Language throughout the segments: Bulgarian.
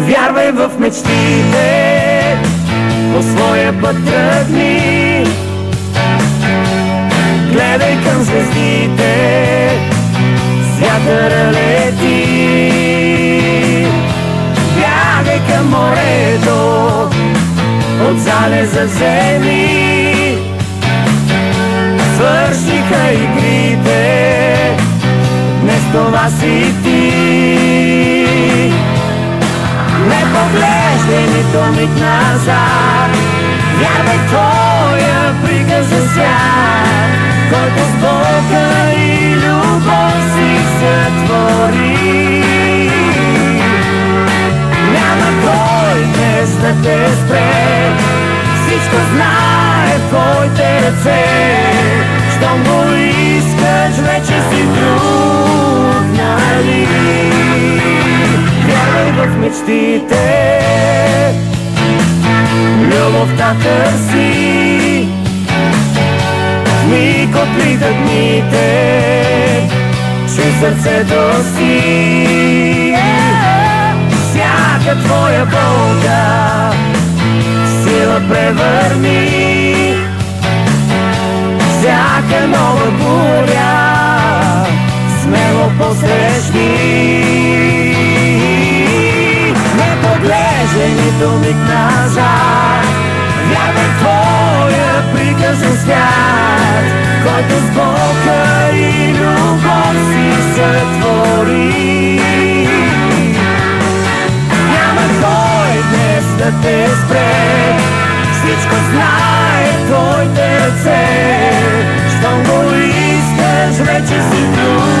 Вярвай в мечтите, по своя път тръгни. Гледай към звездите, вятъра лети. Бягай към морето, от залеза вземи. Свършиха игрите, днес това си ти. Не поглеждай нито миг назад, вярвай в твоя приказ за свят, който с Бога и любов си сътвори. Няма кой днес да те спре, всичко знае в твоите ръце. Щом го любовта търси. Миг отлитат дните, чуй сърцето си. Всяка твоя болка сила превърни Всяка нова буря смело посрещни те спре. Всичко знае в твоите Щом го искаш, вече си друг,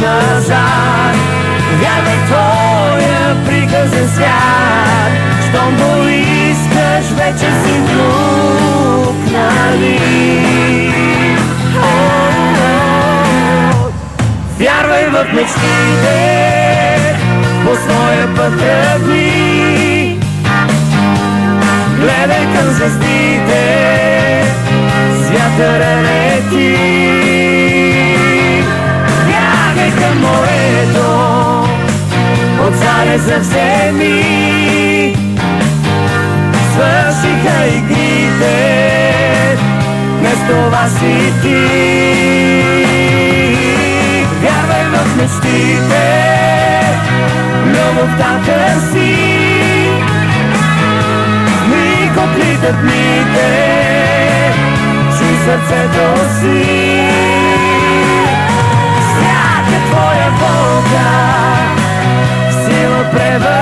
назад. Вярвай твоя приказен свят. Щом го искаш, вече си друг, нали? Вярвай в мечтите По своя път тръгни. Гледай към звездите С залеза вземи. Свършиха игрите Днес това си ти. Вярвай в мечтите Любовта търси Миг отлитат дните Чуй сърцето си Forever.